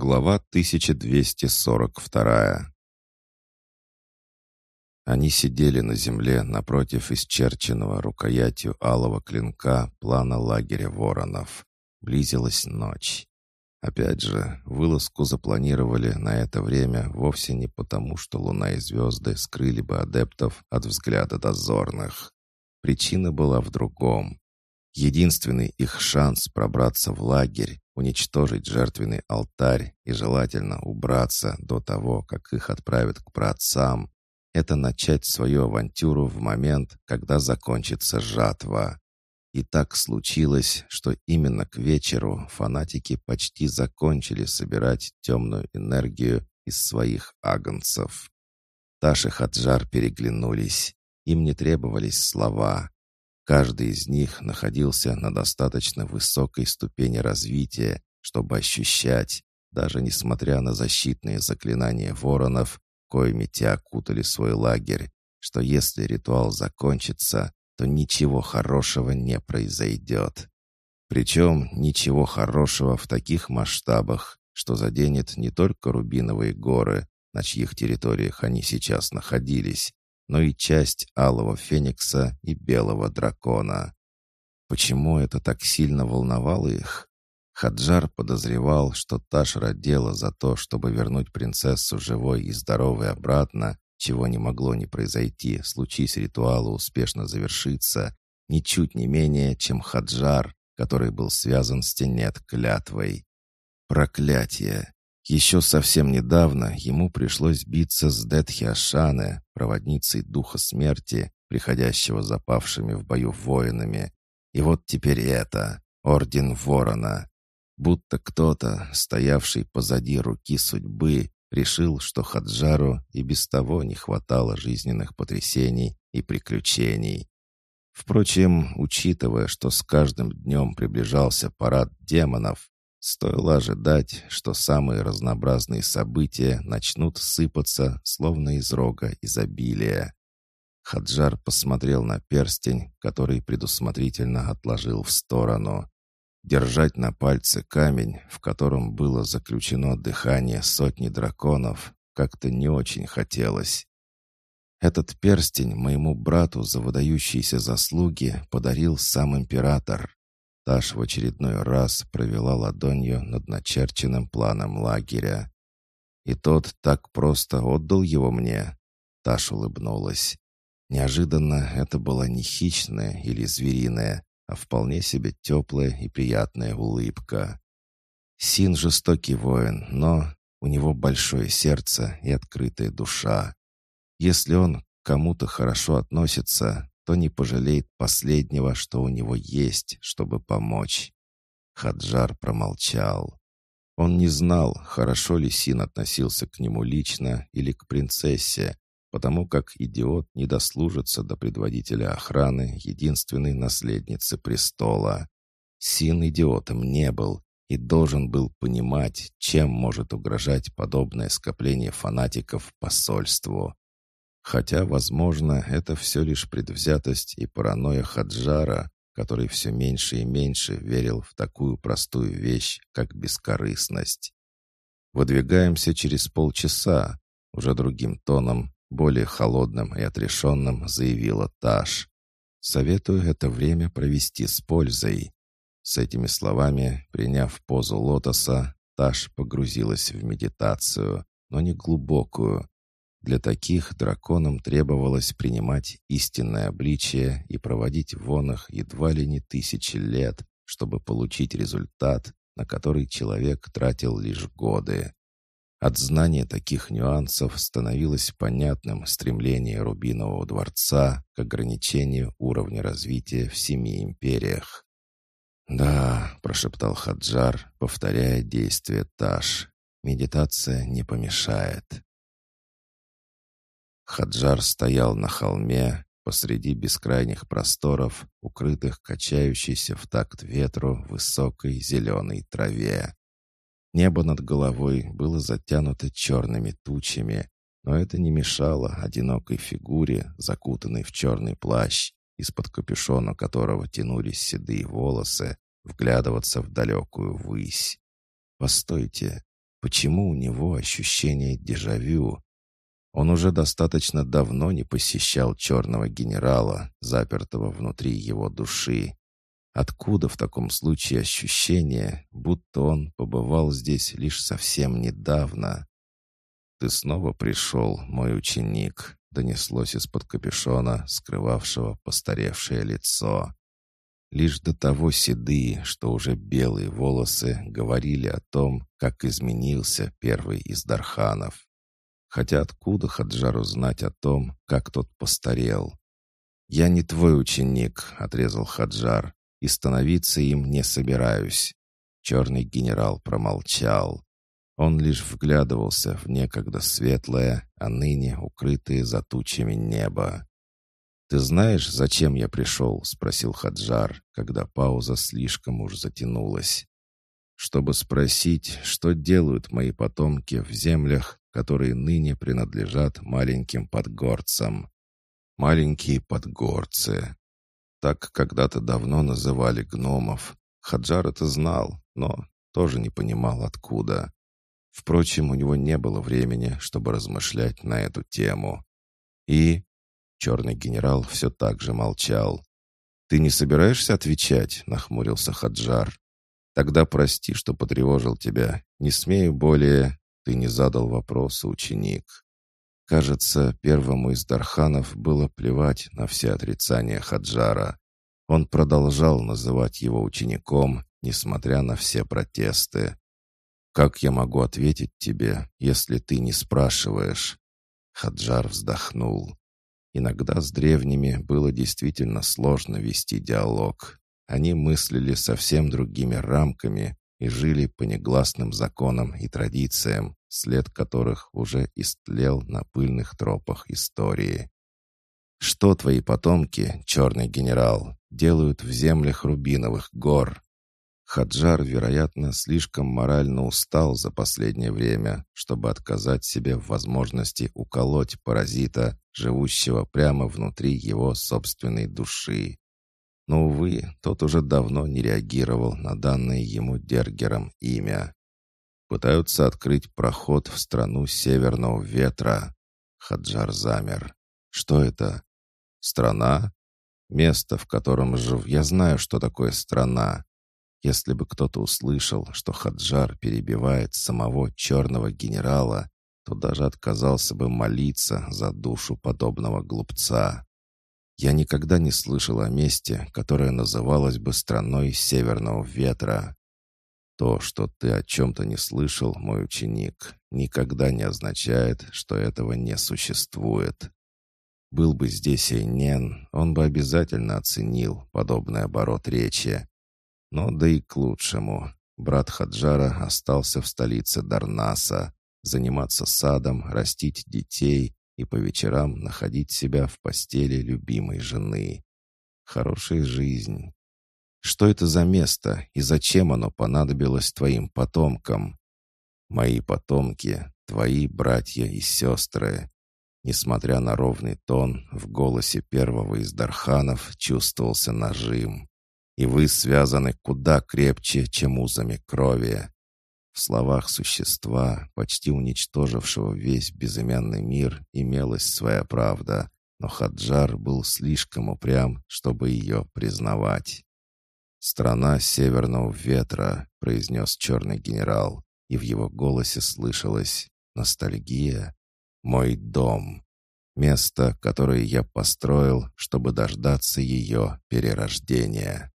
Глава 1242 Они сидели на земле напротив исчерченного рукоятью алого клинка плана лагеря воронов. Близилась ночь. Опять же, вылазку запланировали на это время вовсе не потому, что луна и звезды скрыли бы адептов от взгляда дозорных. Причина была в другом. Единственный их шанс пробраться в лагерь, уничтожить жертвенный алтарь и желательно убраться до того, как их отправят к праотцам, это начать свою авантюру в момент, когда закончится жатва. И так случилось, что именно к вечеру фанатики почти закончили собирать темную энергию из своих агнцев. Таш и Хаджар переглянулись. Им не требовались слова. Каждый из них находился на достаточно высокой ступени развития, чтобы ощущать, даже несмотря на защитные заклинания воронов, коими те окутали свой лагерь, что если ритуал закончится, то ничего хорошего не произойдет. Причем ничего хорошего в таких масштабах, что заденет не только Рубиновые горы, на чьих территориях они сейчас находились, но и часть Алого Феникса и Белого Дракона. Почему это так сильно волновало их? Хаджар подозревал, что Таш родила за то, чтобы вернуть принцессу живой и здоровой обратно, чего не могло не произойти, случись ритуала успешно завершиться, ничуть не менее, чем Хаджар, который был связан с Тенет клятвой. Проклятие! Еще совсем недавно ему пришлось биться с Детхи Ашаны, проводницей духа смерти, приходящего запавшими в бою воинами. И вот теперь это, Орден Ворона. Будто кто-то, стоявший позади руки судьбы, решил, что Хаджару и без того не хватало жизненных потрясений и приключений. Впрочем, учитывая, что с каждым днем приближался парад демонов, Стоило ожидать, что самые разнообразные события начнут сыпаться, словно из рога изобилия. Хаджар посмотрел на перстень, который предусмотрительно отложил в сторону. Держать на пальце камень, в котором было заключено дыхание сотни драконов, как-то не очень хотелось. Этот перстень моему брату за выдающиеся заслуги подарил сам император. Таш в очередной раз провела ладонью над начерченным планом лагеря. «И тот так просто отдал его мне?» Таш улыбнулась. Неожиданно это была не хищная или звериная, а вполне себе теплая и приятная улыбка. Син жестокий воин, но у него большое сердце и открытая душа. Если он к кому-то хорошо относится, то не пожалеет последнего, что у него есть, чтобы помочь. Хаджар промолчал. Он не знал, хорошо ли Син относился к нему лично или к принцессе, потому как идиот не дослужится до предводителя охраны единственной наследницы престола. Син идиотом не был и должен был понимать, чем может угрожать подобное скопление фанатиков посольству. Хотя, возможно, это все лишь предвзятость и паранойя Хаджара, который все меньше и меньше верил в такую простую вещь, как бескорыстность. «Выдвигаемся через полчаса», — уже другим тоном, более холодным и отрешенным, заявила Таш. «Советую это время провести с пользой». С этими словами, приняв позу лотоса, Таш погрузилась в медитацию, но не глубокую, для таких драконам требовалось принимать истинное обличие и проводить в вонах едва ли не тысячи лет, чтобы получить результат, на который человек тратил лишь годы. От знания таких нюансов становилось понятным стремление Рубинового дворца к ограничению уровня развития в семи империях. «Да», — прошептал Хаджар, повторяя действие Таш, — «медитация не помешает». Хаджар стоял на холме посреди бескрайних просторов, укрытых качающейся в такт ветру высокой зеленой траве. Небо над головой было затянуто черными тучами, но это не мешало одинокой фигуре, закутанной в черный плащ, из-под капюшона которого тянулись седые волосы, вглядываться в далекую высь. «Постойте, Почему у него ощущение дежавю? Он уже достаточно давно не посещал черного генерала, запертого внутри его души. Откуда в таком случае ощущение, будто он побывал здесь лишь совсем недавно? «Ты снова пришел, мой ученик», — донеслось из-под капюшона, скрывавшего постаревшее лицо. Лишь до того седые, что уже белые волосы говорили о том, как изменился первый из Дарханов. Хотя откуда Хаджару знать о том, как тот постарел? «Я не твой ученик», — отрезал Хаджар, — «и становиться им не собираюсь». Черный генерал промолчал. Он лишь вглядывался в некогда светлое, а ныне укрытое за тучами небо. «Ты знаешь, зачем я пришел?» — спросил Хаджар, когда пауза слишком уж затянулась. «Чтобы спросить, что делают мои потомки в землях, которые ныне принадлежат маленьким подгорцам. Маленькие подгорцы. Так когда-то давно называли гномов. Хаджар это знал, но тоже не понимал, откуда. Впрочем, у него не было времени, чтобы размышлять на эту тему. И Черный генерал все так же молчал. «Ты не собираешься отвечать?» — нахмурился Хаджар. «Тогда прости, что потревожил тебя. Не смею более...» «Ты не задал вопроса, ученик». Кажется, первому из Дарханов было плевать на все отрицания Хаджара. Он продолжал называть его учеником, несмотря на все протесты. «Как я могу ответить тебе, если ты не спрашиваешь?» Хаджар вздохнул. Иногда с древними было действительно сложно вести диалог. Они мыслили совсем другими рамками и жили по негласным законам и традициям, след которых уже истлел на пыльных тропах истории. Что твои потомки, черный генерал, делают в землях Рубиновых гор? Хаджар, вероятно, слишком морально устал за последнее время, чтобы отказать себе в возможности уколоть паразита, живущего прямо внутри его собственной души. Но, увы, тот уже давно не реагировал на данное ему Дергером имя. Пытаются открыть проход в страну Северного Ветра. Хаджар замер. Что это? Страна? Место, в котором жив... Я знаю, что такое страна. Если бы кто-то услышал, что Хаджар перебивает самого черного генерала, то даже отказался бы молиться за душу подобного глупца. Я никогда не слышал о месте, которое называлось бы страной северного ветра. То, что ты о чем-то не слышал, мой ученик, никогда не означает, что этого не существует. Был бы здесь Эйнен, он бы обязательно оценил подобный оборот речи. Но да и к лучшему. Брат Хаджара остался в столице Дарнаса, заниматься садом, растить детей и по вечерам находить себя в постели любимой жены. Хорошая жизнь. Что это за место и зачем оно понадобилось твоим потомкам? Мои потомки, твои братья и сестры. Несмотря на ровный тон, в голосе первого из Дарханов чувствовался нажим и вы связаны куда крепче, чем узами крови. В словах существа, почти уничтожившего весь безымянный мир, имелась своя правда, но Хаджар был слишком упрям, чтобы ее признавать. «Страна северного ветра», — произнес черный генерал, и в его голосе слышалась ностальгия. «Мой дом. Место, которое я построил, чтобы дождаться ее перерождения».